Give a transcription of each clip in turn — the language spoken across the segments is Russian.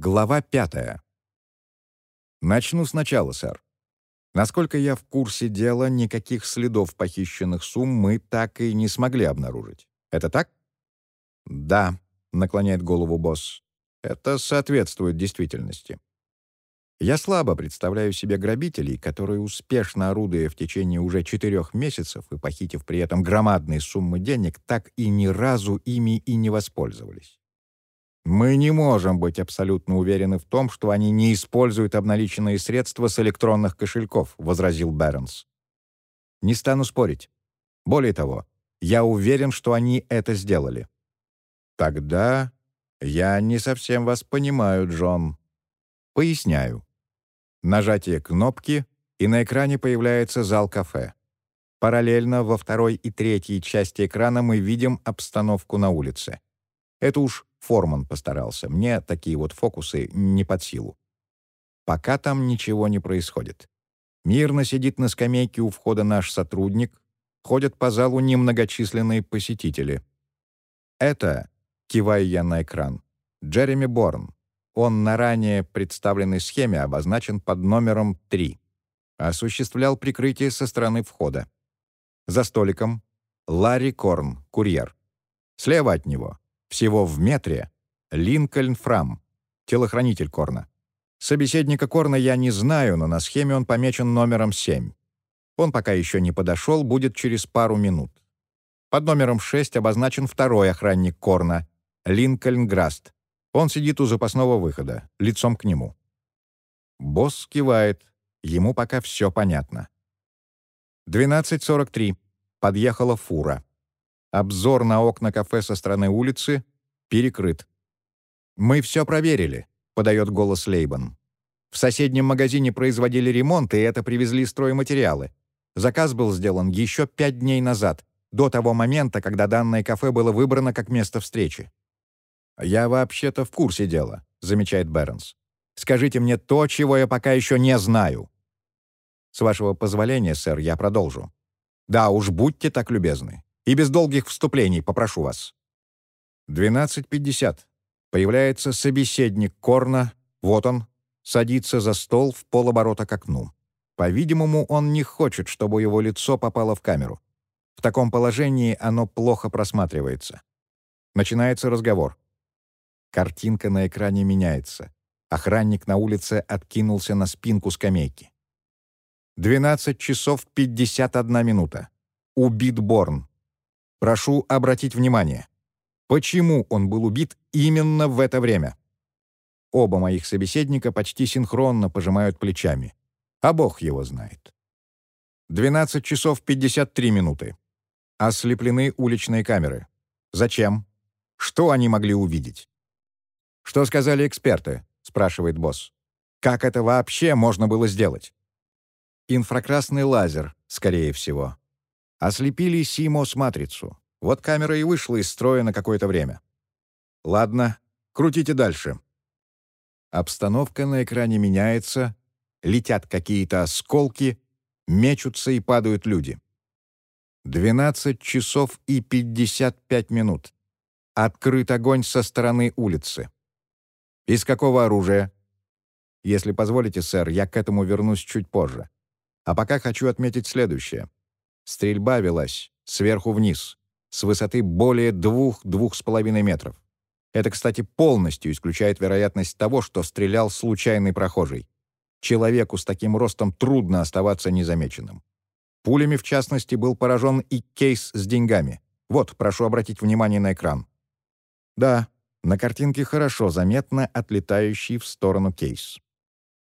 Глава пятая. Начну сначала, сэр. Насколько я в курсе дела, никаких следов похищенных сумм мы так и не смогли обнаружить. Это так? Да, наклоняет голову босс. Это соответствует действительности. Я слабо представляю себе грабителей, которые, успешно орудуя в течение уже четырех месяцев и похитив при этом громадные суммы денег, так и ни разу ими и не воспользовались. Мы не можем быть абсолютно уверены в том, что они не используют обналиченные средства с электронных кошельков, возразил Бернс. Не стану спорить. Более того, я уверен, что они это сделали. Тогда я не совсем вас понимаю, Джон. Поясняю. Нажатие кнопки, и на экране появляется зал кафе. Параллельно во второй и третьей части экрана мы видим обстановку на улице. Это уж Форман постарался. Мне такие вот фокусы не под силу. Пока там ничего не происходит. Мирно сидит на скамейке у входа наш сотрудник, ходят по залу немногочисленные посетители. Это, киваю я на экран, Джереми Борн. Он на ранее представленной схеме обозначен под номером 3. Осуществлял прикрытие со стороны входа. За столиком Ларри Корн, курьер. Слева от него всего в метре. Линкольн Фрам, телохранитель Корна. Собеседника Корна я не знаю, но на схеме он помечен номером 7. Он пока еще не подошел, будет через пару минут. Под номером 6 обозначен второй охранник Корна, Линкольн Граст. Он сидит у запасного выхода, лицом к нему. Босс кивает. Ему пока все понятно. 12.43. Подъехала фура. Обзор на окна кафе со стороны улицы перекрыт. «Мы все проверили», — подает голос Лейбан. «В соседнем магазине производили ремонт, и это привезли стройматериалы. Заказ был сделан еще пять дней назад, до того момента, когда данное кафе было выбрано как место встречи». «Я вообще-то в курсе дела», — замечает Бернс. «Скажите мне то, чего я пока еще не знаю». «С вашего позволения, сэр, я продолжу». «Да уж, будьте так любезны. И без долгих вступлений, попрошу вас. 12.50. Появляется собеседник Корна. Вот он. Садится за стол в полоборота к окну. По-видимому, он не хочет, чтобы его лицо попало в камеру. В таком положении оно плохо просматривается. Начинается разговор. Картинка на экране меняется. Охранник на улице откинулся на спинку скамейки. 12 часов 51 минута. Убит Борн. Прошу обратить внимание. Почему он был убит именно в это время? Оба моих собеседника почти синхронно пожимают плечами. А бог его знает. 12 часов 53 минуты. Ослеплены уличные камеры. Зачем? Что они могли увидеть? «Что сказали эксперты?» — спрашивает босс. «Как это вообще можно было сделать?» «Инфракрасный лазер, скорее всего. Ослепили Симос-матрицу. Вот камера и вышла из строя на какое-то время. Ладно, крутите дальше. Обстановка на экране меняется, летят какие-то осколки, мечутся и падают люди. 12 часов и 55 минут. Открыт огонь со стороны улицы. Из какого оружия? Если позволите, сэр, я к этому вернусь чуть позже. А пока хочу отметить следующее. Стрельба велась сверху вниз, с высоты более двух-двух с половиной метров. Это, кстати, полностью исключает вероятность того, что стрелял случайный прохожий. Человеку с таким ростом трудно оставаться незамеченным. Пулями, в частности, был поражен и кейс с деньгами. Вот, прошу обратить внимание на экран. Да, на картинке хорошо заметно отлетающий в сторону кейс.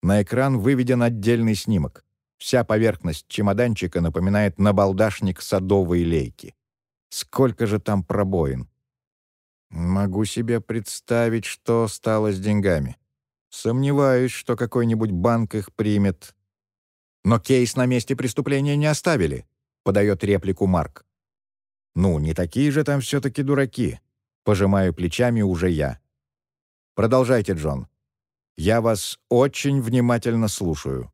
На экран выведен отдельный снимок. Вся поверхность чемоданчика напоминает набалдашник садовой лейки. Сколько же там пробоин? Могу себе представить, что стало с деньгами. Сомневаюсь, что какой-нибудь банк их примет. Но кейс на месте преступления не оставили, подает реплику Марк. Ну, не такие же там все-таки дураки. Пожимаю плечами уже я. Продолжайте, Джон. Я вас очень внимательно слушаю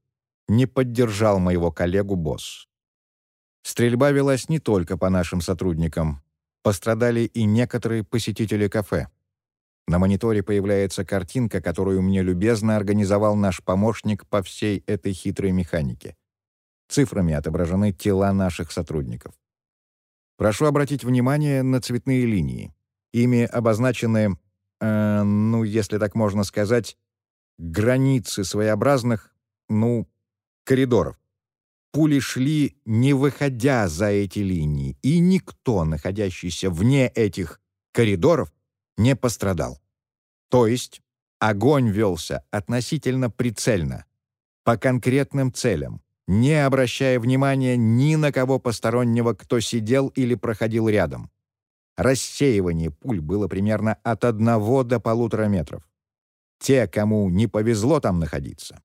не поддержал моего коллегу босс. Стрельба велась не только по нашим сотрудникам. Пострадали и некоторые посетители кафе. На мониторе появляется картинка, которую мне любезно организовал наш помощник по всей этой хитрой механике. Цифрами отображены тела наших сотрудников. Прошу обратить внимание на цветные линии. Ими обозначены, э, ну, если так можно сказать, границы своеобразных, ну, коридоров. Пули шли, не выходя за эти линии, и никто, находящийся вне этих коридоров, не пострадал. То есть огонь велся относительно прицельно, по конкретным целям, не обращая внимания ни на кого постороннего, кто сидел или проходил рядом. Рассеивание пуль было примерно от одного до полутора метров. Те, кому не повезло там находиться,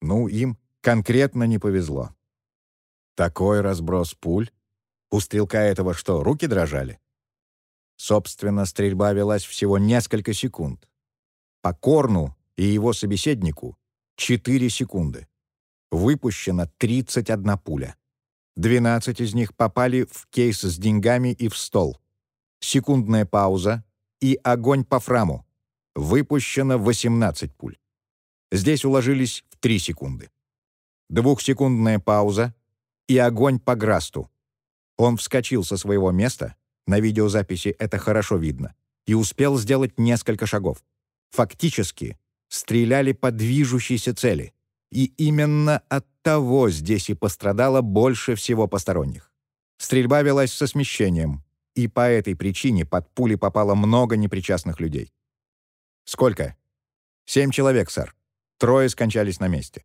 ну, им конкретно не повезло. Такой разброс пуль? У стрелка этого что, руки дрожали? Собственно, стрельба велась всего несколько секунд. По Корну и его собеседнику — 4 секунды. Выпущено 31 пуля. 12 из них попали в кейс с деньгами и в стол. Секундная пауза и огонь по фраму. Выпущено 18 пуль. Здесь уложились в 3 секунды. Двухсекундная пауза и огонь по Грасту. Он вскочил со своего места, на видеозаписи это хорошо видно, и успел сделать несколько шагов. Фактически, стреляли по движущейся цели. И именно от того здесь и пострадало больше всего посторонних. Стрельба велась со смещением, и по этой причине под пули попало много непричастных людей. «Сколько?» «Семь человек, сэр. Трое скончались на месте».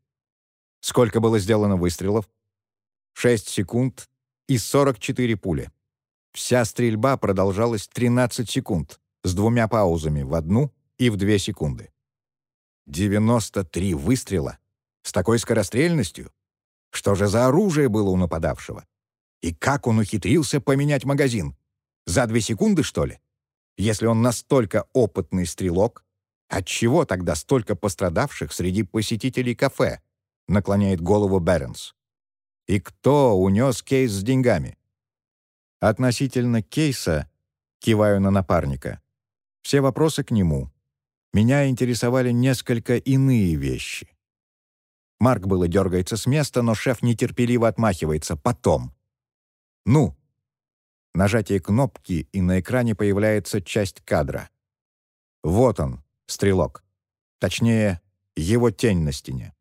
«Сколько было сделано выстрелов?» 6 секунд и 44 пули. Вся стрельба продолжалась 13 секунд, с двумя паузами в одну и в две секунды. 93 выстрела? С такой скорострельностью? Что же за оружие было у нападавшего? И как он ухитрился поменять магазин? За две секунды, что ли? Если он настолько опытный стрелок, отчего тогда столько пострадавших среди посетителей кафе? Наклоняет голову Бернс. И кто унес кейс с деньгами? Относительно кейса, киваю на напарника, все вопросы к нему. Меня интересовали несколько иные вещи. Марк было дергается с места, но шеф нетерпеливо отмахивается. Потом. «Ну?» Нажатие кнопки, и на экране появляется часть кадра. Вот он, стрелок. Точнее, его тень на стене.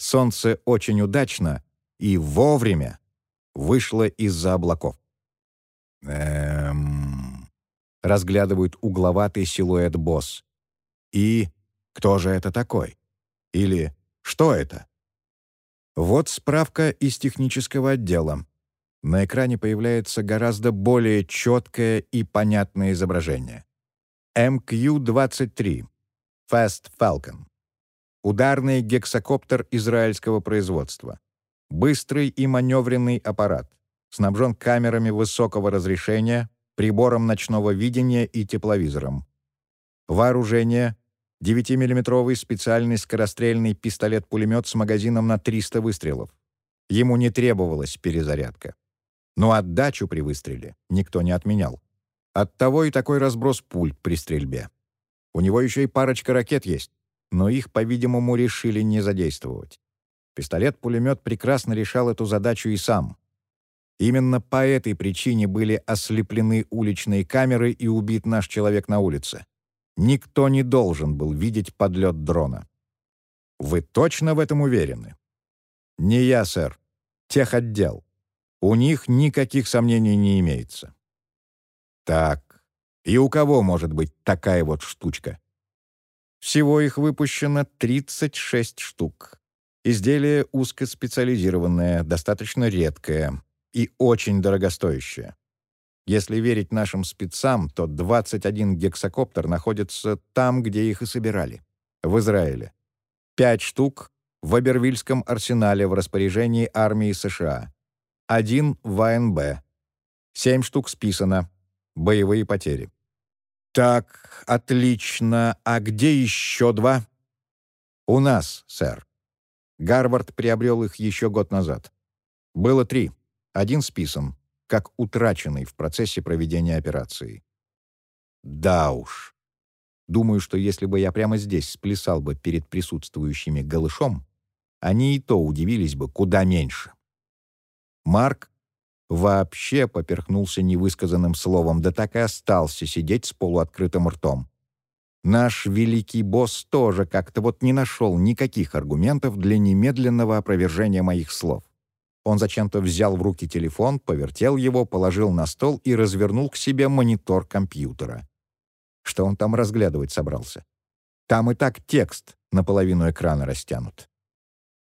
Солнце очень удачно и вовремя вышла из-за облаков. Эм... Разглядывают угловатый силуэт босс. И кто же это такой? Или что это? Вот справка из технического отдела. На экране появляется гораздо более четкое и понятное изображение. MQ-23. Fast Falcon. Ударный гексакоптер израильского производства. Быстрый и маневренный аппарат. Снабжен камерами высокого разрешения, прибором ночного видения и тепловизором. Вооружение — 9-миллиметровый специальный скорострельный пистолет-пулемет с магазином на 300 выстрелов. Ему не требовалась перезарядка. Но отдачу при выстреле никто не отменял. Оттого и такой разброс пуль при стрельбе. У него еще и парочка ракет есть, но их, по-видимому, решили не задействовать. Пистолет-пулемет прекрасно решал эту задачу и сам. Именно по этой причине были ослеплены уличные камеры и убит наш человек на улице. Никто не должен был видеть подлет дрона. Вы точно в этом уверены? Не я, сэр. Техотдел. У них никаких сомнений не имеется. Так, и у кого может быть такая вот штучка? Всего их выпущено 36 штук. Изделие узкоспециализированное, достаточно редкое и очень дорогостоящее. Если верить нашим спецам, то 21 гексакоптер находится там, где их и собирали, в Израиле. Пять штук в Абервильском арсенале в распоряжении армии США. Один в АНБ. Семь штук списано. Боевые потери. Так, отлично. А где еще два? У нас, сэр. Гарвард приобрел их еще год назад. Было три. Один списан, как утраченный в процессе проведения операции. Да уж. Думаю, что если бы я прямо здесь сплясал бы перед присутствующими голышом, они и то удивились бы куда меньше. Марк вообще поперхнулся невысказанным словом, да так и остался сидеть с полуоткрытым ртом. Наш великий босс тоже как-то вот не нашел никаких аргументов для немедленного опровержения моих слов. Он зачем-то взял в руки телефон, повертел его, положил на стол и развернул к себе монитор компьютера. Что он там разглядывать собрался? Там и так текст наполовину экрана растянут.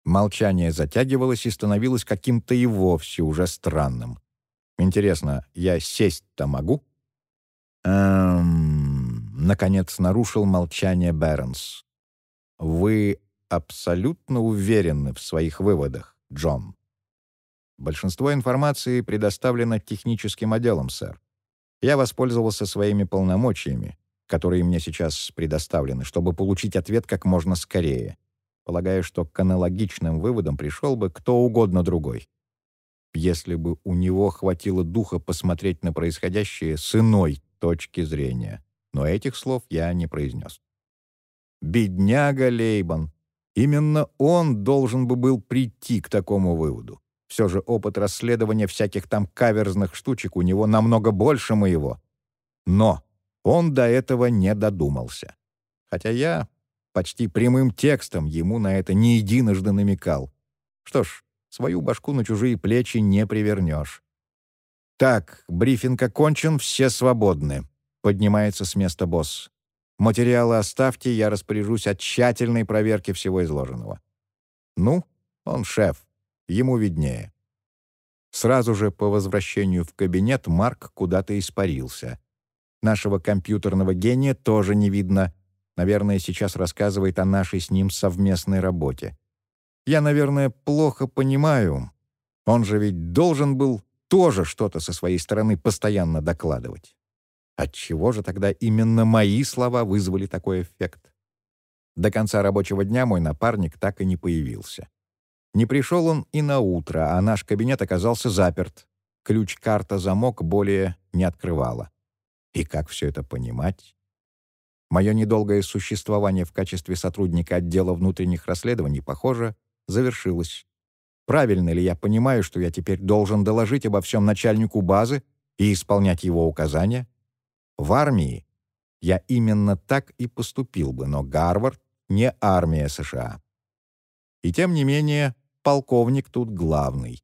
Молчание затягивалось и становилось каким-то и вовсе уже странным. Интересно, я сесть-то могу? Эм... Наконец нарушил молчание Бернс. Вы абсолютно уверены в своих выводах, Джон? Большинство информации предоставлено техническим отделом, сэр. Я воспользовался своими полномочиями, которые мне сейчас предоставлены, чтобы получить ответ как можно скорее полагая, что к аналогичным выводам пришел бы кто угодно другой. Если бы у него хватило духа посмотреть на происходящее с иной точки зрения. Но этих слов я не произнес. Бедняга Лейбан. Именно он должен бы был прийти к такому выводу. Все же опыт расследования всяких там каверзных штучек у него намного больше моего. Но он до этого не додумался. Хотя я почти прямым текстом ему на это не единожды намекал. Что ж, свою башку на чужие плечи не привернешь. «Так, брифинг окончен, все свободны», — поднимается с места босс. «Материалы оставьте, я распоряжусь о тщательной проверке всего изложенного». «Ну, он шеф, ему виднее». Сразу же по возвращению в кабинет Марк куда-то испарился. Нашего компьютерного гения тоже не видно, Наверное, сейчас рассказывает о нашей с ним совместной работе. Я, наверное, плохо понимаю. Он же ведь должен был тоже что-то со своей стороны постоянно докладывать. Отчего же тогда именно мои слова вызвали такой эффект? До конца рабочего дня мой напарник так и не появился. Не пришел он и на утро, а наш кабинет оказался заперт. Ключ-карта-замок более не открывала. И как все это понимать? Мое недолгое существование в качестве сотрудника отдела внутренних расследований, похоже, завершилось. Правильно ли я понимаю, что я теперь должен доложить обо всем начальнику базы и исполнять его указания? В армии я именно так и поступил бы, но Гарвард — не армия США. И тем не менее, полковник тут главный.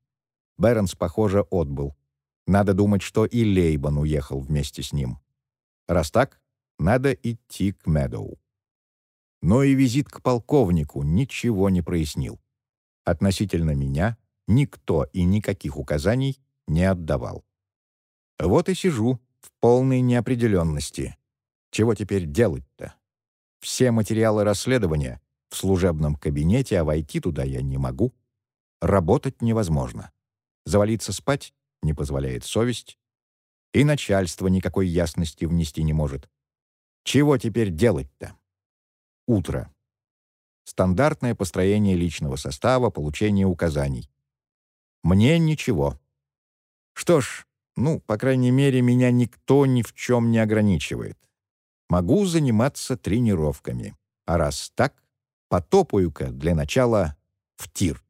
Бернс, похоже, отбыл. Надо думать, что и Лейбан уехал вместе с ним. Раз так, надо идти к Медоу. Но и визит к полковнику ничего не прояснил. Относительно меня никто и никаких указаний не отдавал. Вот и сижу в полной неопределенности. Чего теперь делать-то? Все материалы расследования в служебном кабинете, а войти туда я не могу. Работать невозможно. Завалиться спать не позволяет совесть. И начальство никакой ясности внести не может. Чего теперь делать-то? Утро. Стандартное построение личного состава, получение указаний. Мне ничего. Что ж, ну, по крайней мере, меня никто ни в чем не ограничивает. Могу заниматься тренировками. А раз так, потопаю-ка для начала в тир.